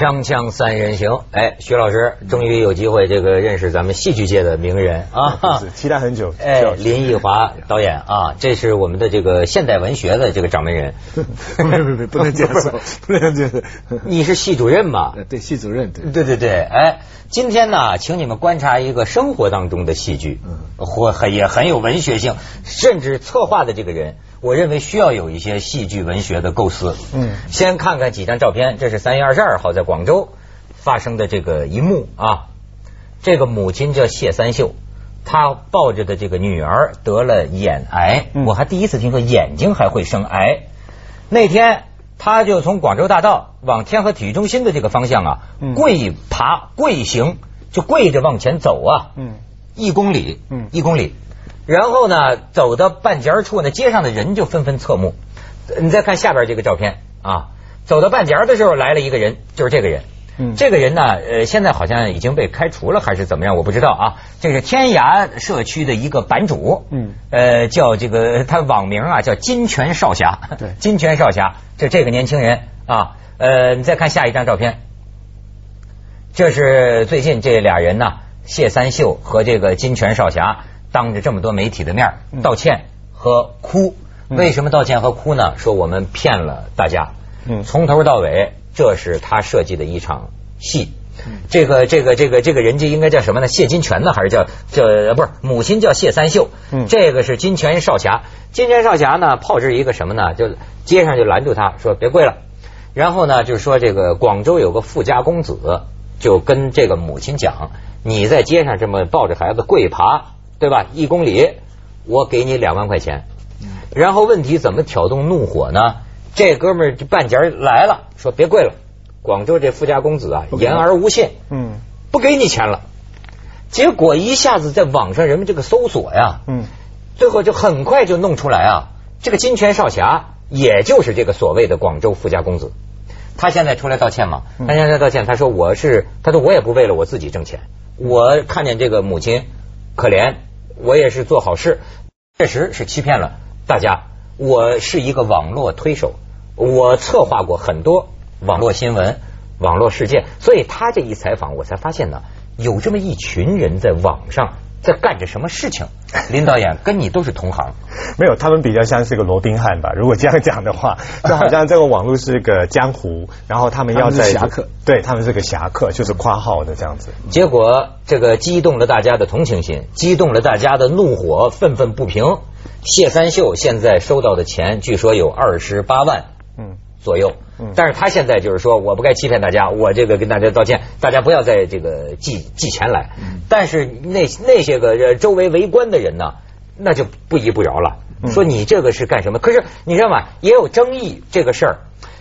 锵锵三人行，哎，徐老师终于有机会这个认识咱们戏剧界的名人啊，是期待很久。哎，林奕华导演啊，这是我们的这个现代文学的这个掌门人。不不不，不能这样说，不能这样说。你是系主任嘛？对，系主任。对对对，哎，今天呢，请你们观察一个生活当中的戏剧，或很也很有文学性，甚至策划的这个人。我认为需要有一些戏剧文学的构思。嗯，先看看几张照片，这是三月二十二号在广州发生的这个一幕啊。这个母亲叫谢三秀，她抱着的这个女儿得了眼癌，我还第一次听说眼睛还会生癌。那天，她就从广州大道往天河体育中心的这个方向啊，跪爬跪行，就跪着往前走啊，嗯，一公里，嗯，一公里。然后呢，走到半截处呢，街上的人就纷纷侧目。你再看下边这个照片啊，走到半截的时候来了一个人，就是这个人。嗯，这个人呢，呃，现在好像已经被开除了还是怎么样，我不知道啊。这是天涯社区的一个版主，嗯，呃，叫这个他网名啊叫金泉少侠。对，金泉少侠，就这个年轻人啊。呃，你再看下一张照片，这是最近这俩人呢，谢三秀和这个金泉少侠。当着这么多媒体的面道歉和哭，为什么道歉和哭呢？说我们骗了大家，从头到尾这是他设计的一场戏。这个这个这个这个人家应该叫什么呢？谢金泉呢？还是叫叫不是？母亲叫谢三秀。这个是金泉少侠。金泉少侠呢，炮制一个什么呢？就街上就拦住他说别跪了。然后呢，就是说这个广州有个富家公子，就跟这个母亲讲，你在街上这么抱着孩子跪爬。对吧？一公里，我给你两万块钱。然后问题怎么挑动怒火呢？这哥们儿这半截来了，说别跪了。广州这富家公子啊，言而无信，嗯，不给你钱了。结果一下子在网上人们这个搜索呀，嗯，最后就很快就弄出来啊，这个金泉少侠也就是这个所谓的广州富家公子。他现在出来道歉嘛？他现在道歉，他说我是，他说我也不为了我自己挣钱，我看见这个母亲可怜。我也是做好事，确实是欺骗了大家。我是一个网络推手，我策划过很多网络新闻、网络事件，所以他这一采访，我才发现呢，有这么一群人在网上。在干着什么事情？林导演跟你都是同行，没有，他们比较像是个罗宾汉吧？如果这样讲的话，就好像这个网络是个江湖，然后他们要在侠客，对他们是个侠客，就是夸号的这样子。结果这个激动了大家的同情心，激动了大家的怒火，愤愤不平。谢三秀现在收到的钱，据说有二十八万，嗯，左右。但是他现在就是说，我不该欺骗大家，我这个跟大家道歉，大家不要再这个寄寄钱来。但是那那些个周围围观的人呢，那就不依不饶了，说你这个是干什么？可是你知道吗？也有争议这个事儿，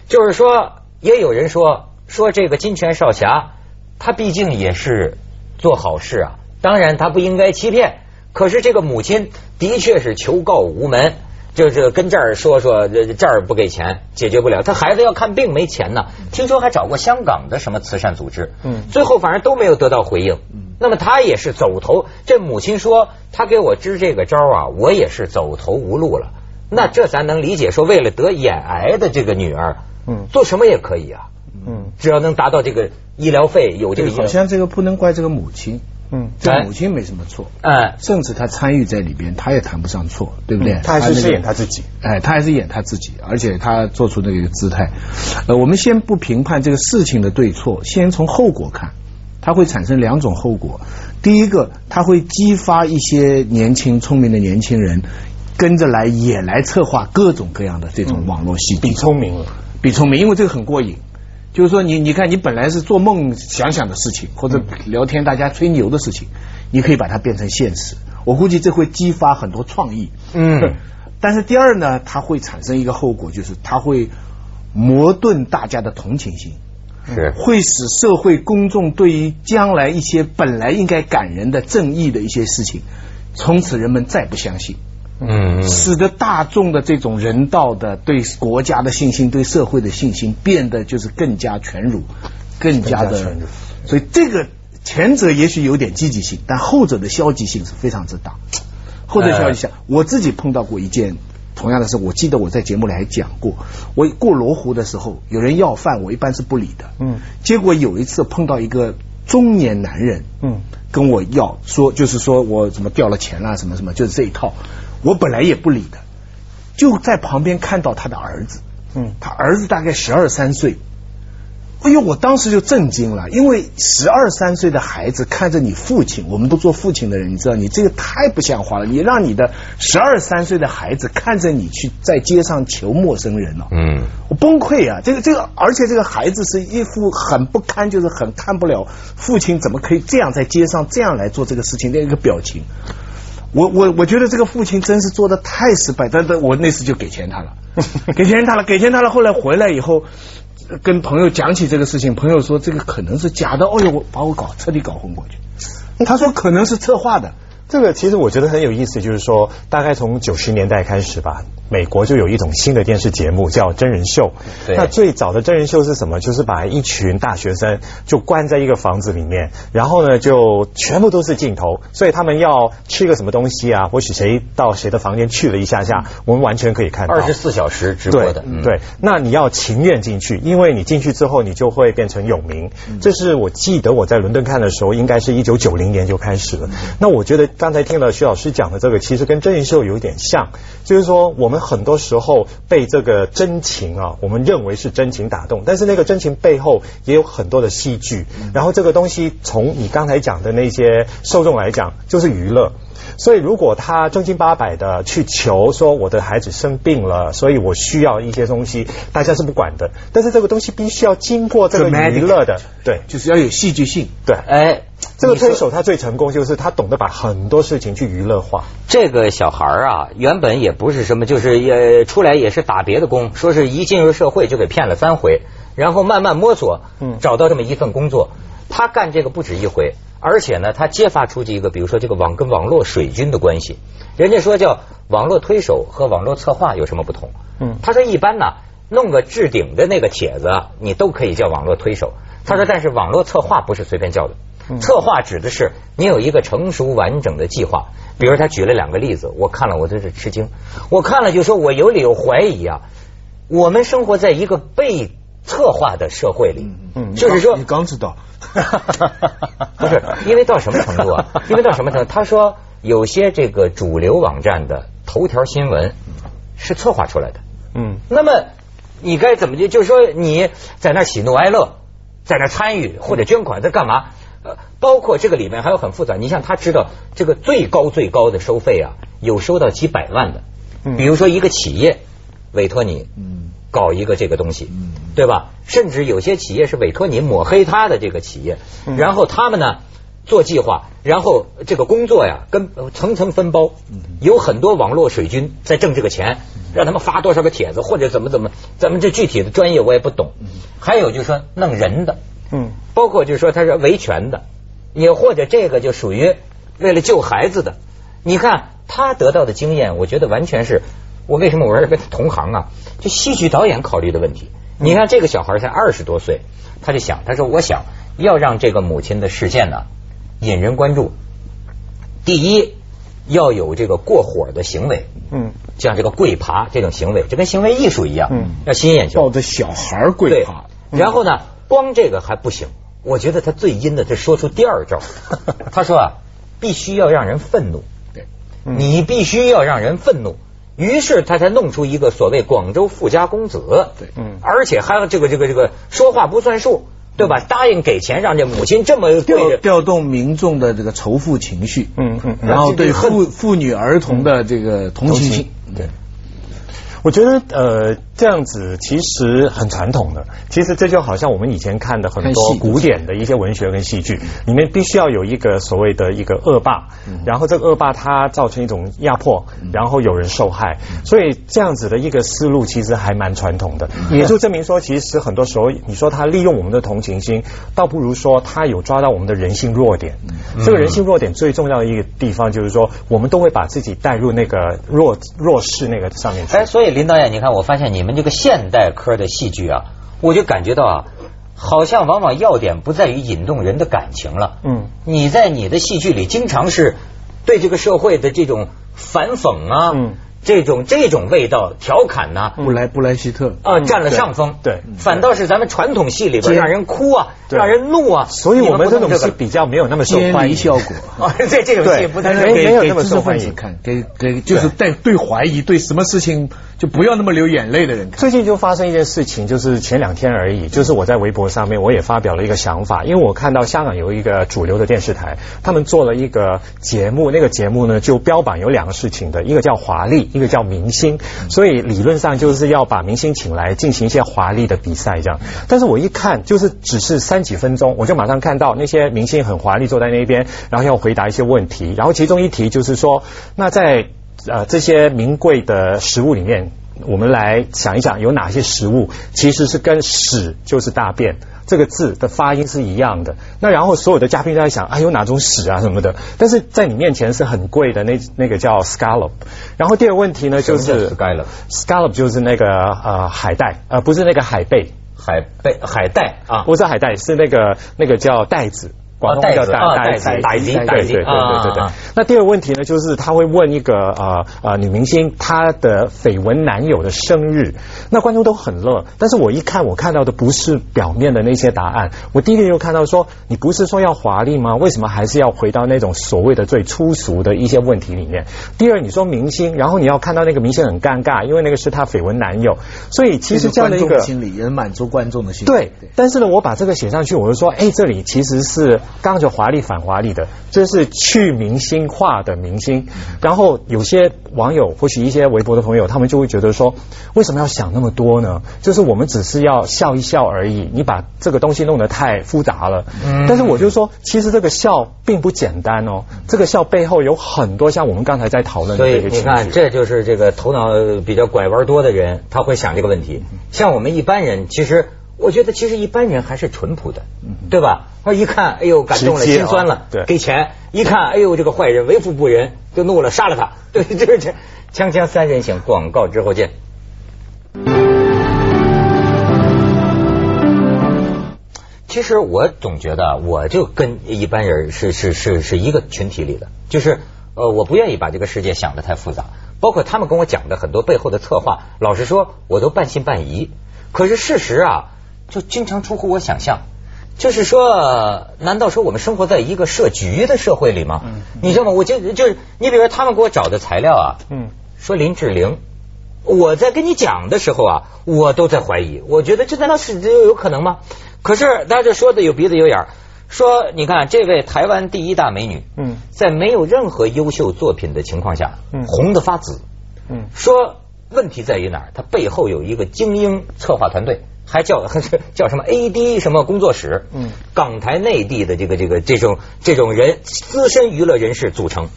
就是说也有人说说这个金泉少侠，他毕竟也是做好事啊，当然他不应该欺骗。可是这个母亲的确是求告无门。就是跟这儿说说，这儿不给钱解决不了，他孩子要看病没钱呢。听说还找过香港的什么慈善组织，嗯，最后反正都没有得到回应。那么他也是走投，这母亲说他给我支这个招啊，我也是走投无路了。那这咱能理解，说为了得眼癌的这个女儿，嗯，做什么也可以啊，嗯，只要能达到这个医疗费有这个，好像这个不能怪这个母亲。嗯，这母亲没什么错，哎，甚至他参与在里边，他也谈不上错，对不对？他还是演他自己，哎，他还是演他自己，而且他做出那个姿态。呃，我们先不评判这个事情的对错，先从后果看，它会产生两种后果。第一个，它会激发一些年轻聪明的年轻人跟着来，也来策划各种各样的这种网络戏比聪明了，比聪明，因为这个很过瘾。就是说，你你看，你本来是做梦想想的事情，或者聊天大家吹牛的事情，你可以把它变成现实。我估计这会激发很多创意。嗯。但是第二呢，它会产生一个后果，就是它会磨钝大家的同情心，是会使社会公众对于将来一些本来应该感人的正义的一些事情，从此人们再不相信。嗯，使得大众的这种人道的对国家的信心、对社会的信心变得就是更加全辱，更加的。所以这个前者也许有点积极性，但后者的消极性是非常之大。后者消极性，我自己碰到过一件同样的事，我记得我在节目里还讲过，我过罗湖的时候，有人要饭，我一般是不理的。嗯，结果有一次碰到一个中年男人，嗯，跟我要说，就是说我怎么掉了钱啦，什么什么，就是这一套。我本来也不理他，就在旁边看到他的儿子，嗯，他儿子大概十二三岁。哎呦！我当时就震惊了，因为十二三岁的孩子看着你父亲，我们都做父亲的人，你知道，你这个太不像话了。你让你的十二三岁的孩子看着你去在街上求陌生人了，嗯，我崩溃啊！这个这个，而且这个孩子是一副很不堪，就是很看不了父亲怎么可以这样在街上这样来做这个事情的一个表情。我我我觉得这个父亲真是做的太失败，但但我那次就给钱他了，给钱他了，给钱他了。后来回来以后。跟朋友讲起这个事情，朋友说这个可能是假的，哦呦，我把我搞彻底搞昏过去。他说可能是策划的。这个其实我觉得很有意思，就是说大概从九十年代开始吧。美国就有一种新的电视节目叫真人秀。那最早的真人秀是什么？就是把一群大学生就关在一个房子里面，然后呢就全部都是镜头，所以他们要吃个什么东西啊，或许谁到谁的房间去了一下下，我们完全可以看到。二十四小时直播的。对，那你要情愿进去，因为你进去之后你就会变成有名。这是我记得我在伦敦看的时候，应该是一九九零年就开始了。那我觉得刚才听了徐老师讲的这个，其实跟真人秀有点像，就是说我们。很多时候被这个真情啊，我们认为是真情打动，但是那个真情背后也有很多的戏剧。然后这个东西从你刚才讲的那些受众来讲，就是娱乐。所以如果他正经八百的去求说我的孩子生病了，所以我需要一些东西，大家是不管的。但是这个东西必须要经过这个娱乐的，对，就是要有戏剧性。对，哎。这个推手他最成功就是他懂得把很多事情去娱乐化。这个小孩啊，原本也不是什么，就是也出来也是打别的工，说是一进入社会就给骗了三回，然后慢慢摸索，嗯，找到这么一份工作。他干这个不止一回，而且呢，他揭发出去一个，比如说这个网跟网络水军的关系。人家说叫网络推手和网络策划有什么不同？嗯，他说一般呢，弄个置顶的那个帖子，你都可以叫网络推手。他说，但是网络策划不是随便叫的。策划指的是你有一个成熟完整的计划，比如他举了两个例子，我看了我都是吃惊。我看了就说，我有理由怀疑啊，我们生活在一个被策划的社会里。嗯，就是说你刚知道，不是因为到什么程度啊？因为到什么程度？他说有些这个主流网站的头条新闻是策划出来的。嗯，那么你该怎么就就是说你在那喜怒哀乐，在那参与或者捐款在干嘛？呃，包括这个里面还有很复杂。你像他知道这个最高最高的收费啊，有收到几百万的。比如说一个企业委托你搞一个这个东西，对吧？甚至有些企业是委托你抹黑他的这个企业，然后他们呢做计划，然后这个工作呀跟层层分包，有很多网络水军在挣这个钱，让他们发多少个帖子或者怎么怎么，咱们这具体的专业我也不懂。还有就是说弄人的。嗯，包括就是说他是维权的，也或者这个就属于为了救孩子的。你看他得到的经验，我觉得完全是我为什么我是跟同行啊？就戏剧导演考虑的问题。你看这个小孩才二十多岁，他就想，他说我想要让这个母亲的事件呢引人关注。第一要有这个过火的行为，嗯，像这个跪爬这种行为，就跟行为艺术一样，嗯，要吸引眼球，抱着小孩跪爬，然后呢？光这个还不行，我觉得他最阴的，他说出第二招。他说啊，必须要让人愤怒，对，你必须要让人愤怒。于是他才弄出一个所谓广州富家公子，对，嗯，而且还有这个这个这个说话不算数，对吧？答应给钱让这母亲这么调调动民众的这个仇富情绪，嗯嗯，然后对妇妇女儿童的这个同情心，对。我觉得呃这样子其实很传统的，其实这就好像我们以前看的很多古典的一些文学跟戏剧，里面必须要有一个所谓的一个恶霸，然后这个恶霸他造成一种压迫，然后有人受害，所以这样子的一个思路其实还蛮传统的，也就证明说其实很多时候你说他利用我们的同情心，倒不如说他有抓到我们的人性弱点。这个人性弱点最重要的一个地方就是说，我们都会把自己带入那个弱弱势那个上面去。哎，所以。林导演，你看，我发现你们这个现代科的戏剧啊，我就感觉到啊，好像往往要点不在于引动人的感情了。嗯，你在你的戏剧里经常是对这个社会的这种反讽啊，这种这种味道调侃呢，布莱布莱希特。啊占了上风，对，反倒是咱们传统戏里边让人哭啊，让人怒啊，所以我们这种戏比较没有那么受欢迎。效果。啊，在这种戏不太没没有那么受欢迎，看给给就是带对怀疑对什么事情就不要那么流眼泪的人。最近就发生一件事情，就是前两天而已，就是我在微博上面我也发表了一个想法，因为我看到香港有一个主流的电视台，他们做了一个节目，那个节目呢就标榜有两个事情的，一个叫华丽，一个叫明星，所以理论上就是要把明星请来进行一些华丽的比赛这样。但是我一看，就是只是三几分钟，我就马上看到那些明星很华丽坐在那边，然后要回答一些问题，然后其中一题就是说，那在呃这些名贵的食物里面。我们来想一想，有哪些食物其实是跟屎就是大便这个字的发音是一样的？那然后所有的嘉宾都在想啊，有哪种屎啊什么的？但是在你面前是很贵的那那个叫 scallop。然后第二个问题呢，就是 scallop，scallop 就是那个呃海带，呃不是那个海贝，海贝海带啊，不是海带，是那个那个叫带子。广东叫带带子，带子，对对对对对。那第二个问题呢，就是他会问一个呃呃女明星她的绯闻男友的生日，那观众都很乐。但是我一看，我看到的不是表面的那些答案。我第一个就看到说，你不是说要华丽吗？为什么还是要回到那种所谓的最粗俗的一些问题里面？第二，你说明星，然后你要看到那个明星很尴尬，因为那个是他绯闻男友，所以其实这样的一个心理也满足观众的心理。对，但是呢，我把这个写上去，我就说，哎，这里其实是。刚刚就华丽反华丽的，这是去明星化的明星。然后有些网友，或许一些微博的朋友，他们就会觉得说，为什么要想那么多呢？就是我们只是要笑一笑而已，你把这个东西弄得太复杂了。但是我就说，其实这个笑并不简单哦，这个笑背后有很多像我们刚才在讨论的。所以你看，这就是这个头脑比较拐弯多的人，他会想这个问题。像我们一般人，其实。我觉得其实一般人还是淳朴的，对吧？他一看，哎呦，感动了，心酸了，给钱；一看，哎呦，这个坏人为富不仁，就怒了，杀了他。对，就是这。锵锵三人行，广告之后见。其实我总觉得，我就跟一般人是是是是一个群体里的，就是呃，我不愿意把这个世界想的太复杂，包括他们跟我讲的很多背后的策划，老实说，我都半信半疑。可是事实啊。就经常出乎我想象，就是说，难道说我们生活在一个设局的社会里吗？你知道吗？我就就是你，比如说他们给我找的材料啊，嗯，说林志玲，我在跟你讲的时候啊，我都在怀疑，我觉得这难道是这有可能吗？可是大家就说的有鼻子有眼儿，说你看这位台湾第一大美女，嗯，在没有任何优秀作品的情况下，嗯，红的发紫，嗯，说问题在于哪儿？她背后有一个精英策划团队。还叫叫什么 A D 什么工作室？嗯，港台内地的这个这个这种这种人资深娱乐人士组成，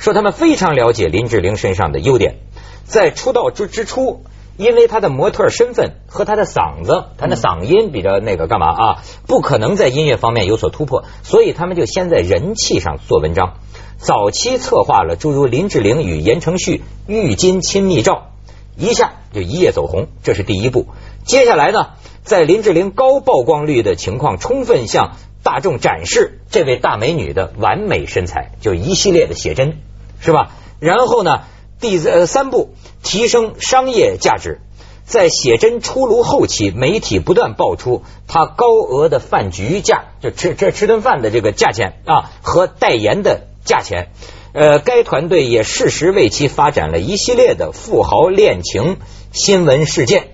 说他们非常了解林志玲身上的优点，在出道之之初，因为她的模特身份和她的嗓子，她的嗓音比较那个干嘛啊？不可能在音乐方面有所突破，所以他们就先在人气上做文章。早期策划了诸如林志玲与言承旭浴巾亲密照，一下就一夜走红，这是第一步。接下来呢？在林志玲高曝光率的情况，充分向大众展示这位大美女的完美身材，就一系列的写真，是吧？然后呢，第呃三步提升商业价值，在写真出炉后期，媒体不断爆出她高额的饭局价，就吃这吃顿饭的这个价钱啊，和代言的价钱。呃，该团队也适时为其发展了一系列的富豪恋情新闻事件，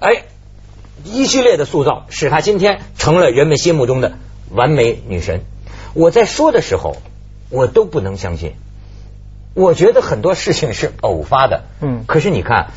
哎。一系列的塑造，使她今天成了人们心目中的完美女神。我在说的时候，我都不能相信。我觉得很多事情是偶发的，嗯。可是你看，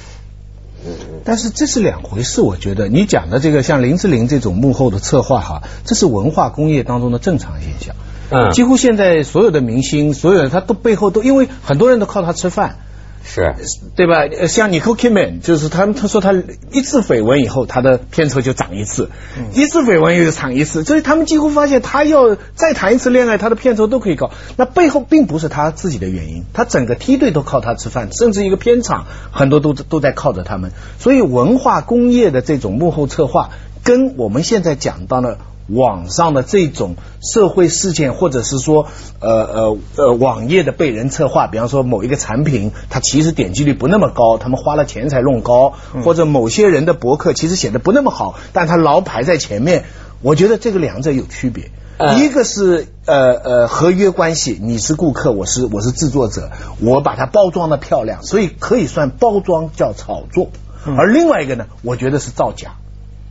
但是这是两回事。我觉得你讲的这个像林志玲这种幕后的策划哈，这是文化工业当中的正常现象。嗯。几乎现在所有的明星，所有的他都背后都因为很多人都靠他吃饭。是，对吧？像 Nicole Kidman，就是他，他说他一次绯闻以后，他的片酬就涨一次；一次绯闻又涨一次。所以他们几乎发现，他要再谈一次恋爱，他的片酬都可以高。那背后并不是他自己的原因，他整个梯队都靠他吃饭，甚至一个片场很多都都在靠着他们。所以文化工业的这种幕后策划，跟我们现在讲到的网上的这种社会事件，或者是说呃呃呃网页的被人策划，比方说某一个产品，它其实点击率不那么高，他们花了钱才弄高，或者某些人的博客其实写的不那么好，但他老排在前面。我觉得这个两者有区别，一个是呃呃合约关系，你是顾客，我是我是制作者，我把它包装的漂亮，所以可以算包装叫炒作，而另外一个呢，我觉得是造假。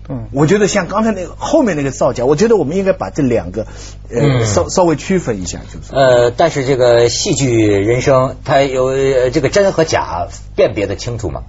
嗯，我觉得像刚才那个后面那个造假，我觉得我们应该把这两个呃稍稍微区分一下，就是呃，但是这个戏剧人生它有这个真和假辨别的清楚吗？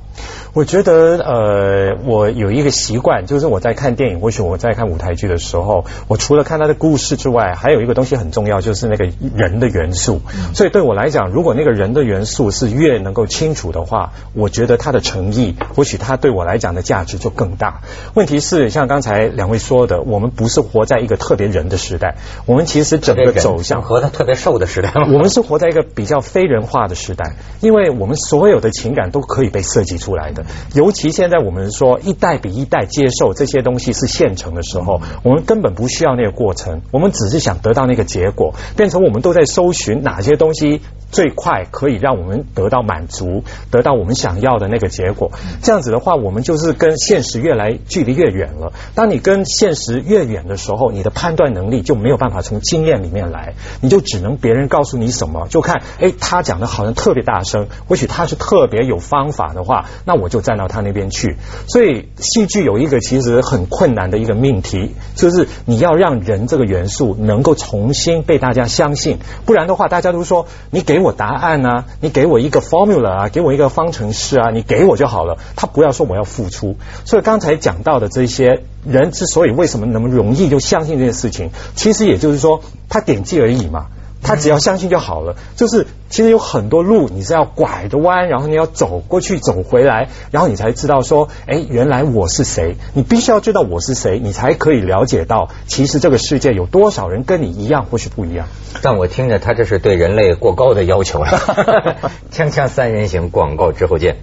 我觉得呃，我有一个习惯，就是我在看电影或许我在看舞台剧的时候，我除了看他的故事之外，还有一个东西很重要，就是那个人的元素。所以对我来讲，如果那个人的元素是越能够清楚的话，我觉得他的诚意，或许他对我来讲的价值就更大。问题是像刚才两位说的，我们不是活在一个特别人的时代，我们其实整个走向和他特别瘦的时代，我们是活在一个比较非人化的时代，因为我们所有的情感都可以被设计出来的。尤其现在我们说一代比一代接受这些东西是现成的时候，我们根本不需要那个过程，我们只是想得到那个结果，变成我们都在搜寻哪些东西。最快可以让我们得到满足，得到我们想要的那个结果。这样子的话，我们就是跟现实越来距离越远远了。当你跟现实越远的时候，你的判断能力就没有办法从经验里面来，你就只能别人告诉你什么，就看哎，他讲的好像特别大声，或许他是特别有方法的话，那我就站到他那边去。所以戏剧有一个其实很困难的一个命题，就是你要让人这个元素能够重新被大家相信，不然的话，大家都说你给。我答案呢？你给我一个 formula 啊，给我一个方程式啊，你给我就好了。他不要说我要付出。所以刚才讲到的这些人之所以为什么那么容易就相信这件事情，其实也就是说他点击而已嘛。他只要相信就好了，就是其实有很多路你是要拐着弯，然后你要走过去走回来，然后你才知道说，哎，原来我是谁？你必须要知道我是谁，你才可以了解到，其实这个世界有多少人跟你一样或是不一样。但我听着，他这是对人类过高的要求了。锵锵三人行，广告之后见。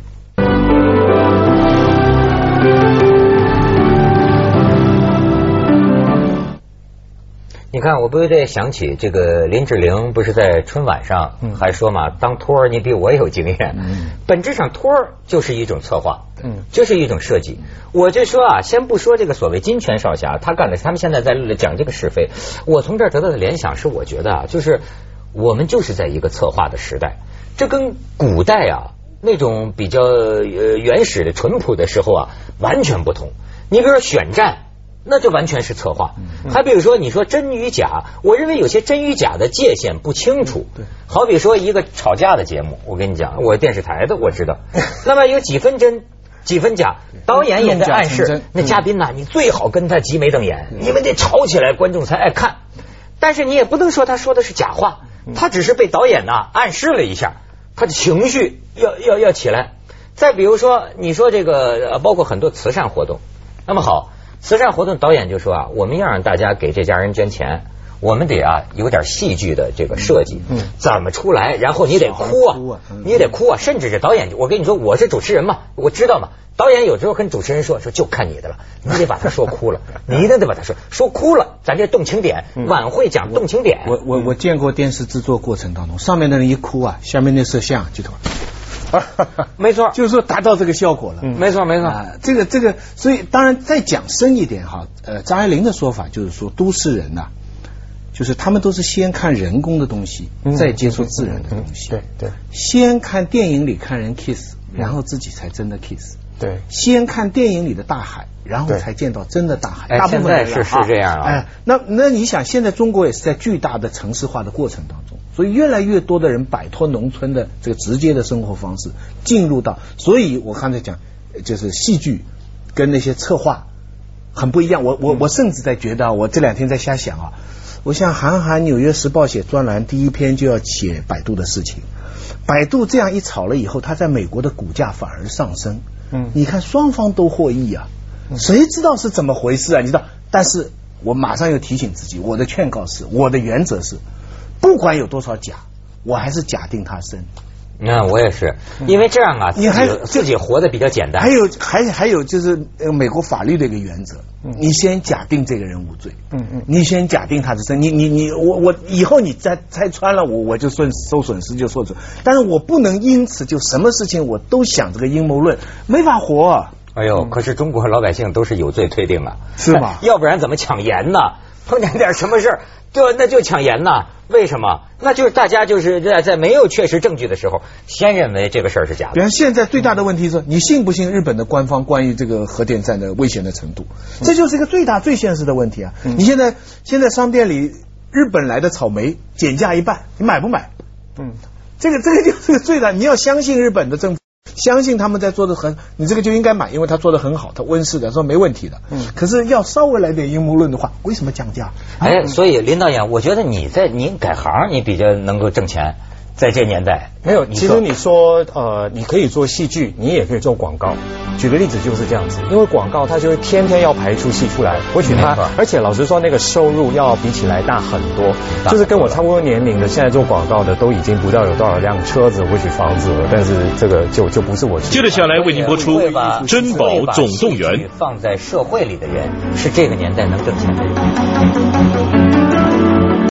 你看，我不由得想起这个林志玲，不是在春晚上还说嘛，当托儿你比我有经验。本质上，托儿就是一种策划，嗯，就是一种设计。我就说啊，先不说这个所谓金泉少侠，他干的，他们现在在讲这个是非。我从这儿得到的联想是，我觉得啊，就是我们就是在一个策划的时代，这跟古代啊那种比较呃原始的淳朴的时候啊完全不同。你比如说选战。那就完全是策划。还比如说，你说真与假，我认为有些真与假的界限不清楚。对，好比说一个吵架的节目，我跟你讲，我电视台的我知道。那么有几分真，几分假，导演也在暗示那嘉宾呐，你最好跟他挤眉瞪眼，你们得吵起来，观众才爱看。但是你也不能说他说的是假话，他只是被导演呐暗示了一下，他的情绪要要要起来。再比如说，你说这个包括很多慈善活动，那么好。慈善活动导演就说啊，我们要让大家给这家人捐钱，我们得啊有点戏剧的这个设计，嗯，怎么出来？然后你得哭啊，你得哭啊，甚至是导演，我跟你说，我是主持人嘛，我知道嘛。导演有时候跟主持人说说，就看你的了，你得把他说哭了，你一定得把他说说哭了，咱这动情点，晚会讲动情点。我我我见过电视制作过程当中，上面的人一哭啊，下面那摄像就。没错，就是说达到这个效果了。没错，没错。这个这个，所以当然再讲深一点哈，呃，张爱玲的说法就是说，都市人呐，就是他们都是先看人工的东西，再接触自然的东西。对对，先看电影里看人 kiss，然后自己才真的 kiss。对，先看电影里的大海，然后才见到真的大海。大部分是是这样啊。哎，那那你想，现在中国也是在巨大的城市化的过程当中。所以越来越多的人摆脱农村的这个直接的生活方式，进入到，所以我刚才讲，就是戏剧跟那些策划很不一样。我我我甚至在觉得，我这两天在瞎想啊，我像韩寒《纽约时报》写专栏，第一篇就要写百度的事情。百度这样一炒了以后，它在美国的股价反而上升。嗯，你看双方都获益啊，谁知道是怎么回事啊？你知道？但是我马上又提醒自己，我的劝告是，我的原则是。不管有多少假，我还是假定他生。那我也是，因为这样啊，你还自己活得比较简单。还有还还有就是呃美国法律的一个原则，你先假定这个人无罪，嗯嗯，你先假定他是真，你你你我我以后你再拆穿了我我就算受损失就受损，但是我不能因此就什么事情我都想这个阴谋论，没法活。哎呦，可是中国老百姓都是有罪推定啊，是吧？要不然怎么抢盐呢？碰见点什么事儿，就那就抢盐呐？为什么？那就是大家就是在在没有确实证据的时候，先认为这个事儿是假的。比方现在最大的问题是你信不信日本的官方关于这个核电站的危险的程度？这就是一个最大最现实的问题啊！你现在现在商店里日本来的草莓减价一半，你买不买？嗯，这个这个就是最大，你要相信日本的政府。相信他们在做的很，你这个就应该买，因为他做的很好，他温室的说没问题的。嗯，可是要稍微来点阴谋论的话，为什么降价？哎，所以林导演，我觉得你在你改行，你比较能够挣钱。在这年代，没有。其实你说，呃，你可以做戏剧，你也可以做广告。举个例子就是这样子，因为广告它就会天天要排出戏出来，或许它，而且老实说，那个收入要比起来大很多。就是跟我差不多年龄的，现在做广告的都已经不知道有多少辆车子，或许房子了。但是这个就就不是我。接着下来为您播出《珍宝总动员》。放在社会里的人，是这个年代能挣钱的人。